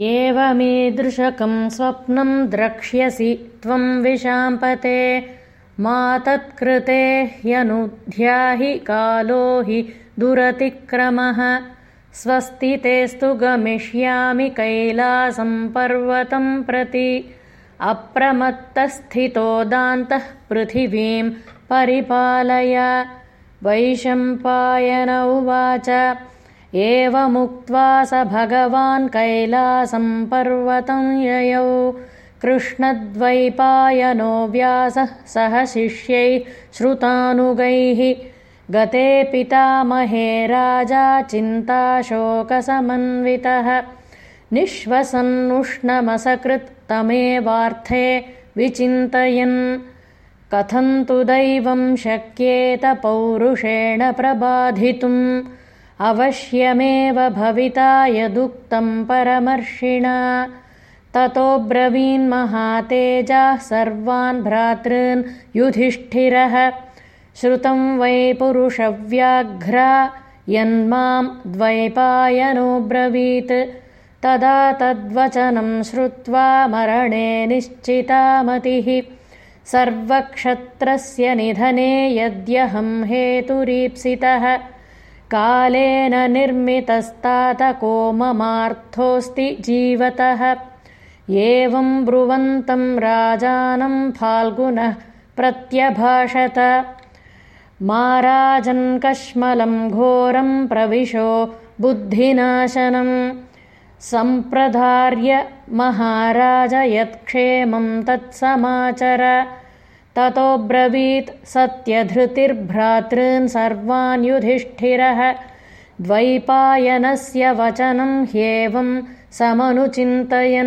एवमीदृशकं स्वप्नं द्रक्ष्यसि त्वं विशाम्पते। मा तत्कृते ह्यनुध्याहि कालो हि दुरतिक्रमः। स्वस्ति तेस्तु गमिष्यामि कैलासं पर्वतं प्रति। अप्रमत्तस्थितो दान्तः पृथिवीं परिपालय। वैशम्पायन उवाच एवमुक्त्वा स भगवान् कैलासं पर्वतं ययौ। कृष्णद्वैपायनो व्यासः सह शिष्यैः श्रुतानुगैः। गते पितामहे राजा चिन्ताशोकसमन्वितः। निःश्वसन्नुष्णमसकृत्तमेवार्थे विचिन्तयन्। कथन्तु दैवं शक्येत पौरुषेण प्रबाधितुम् अवश्यमेव भविता यदुक्तं परमर्षिणा। ततोऽब्रवीन्महातेजाः सर्वान् भ्रातॄन् युधिष्ठिरः। श्रुतं वै पुरुषव्याघ्रा यन्मां द्वैपायनोऽब्रवीत् तदा तद्वचनं श्रुत्वा मरणे निश्चिता मतिः सर्वक्षत्रस्य निधने यद्यहं हेतुरीप्सितः कालेन निर्मितस्तातको ममार्थोऽस्ति जीवतः। एवं ब्रुवन्तं राजानं फाल्गुनः प्रत्यभाषत। माराजन्कश्मलं घोरं प्रविशो बुद्धिनाशनं। सम्प्रधार्य महाराज यत्क्षेमं तत्समाचर ततोऽब्रवीत् सत्यधृतिर्भ्रातॄन् सर्वान् युधिष्ठिरः। द्वैपायनस्य वचनं ह्येवं समनुचिन्तयन्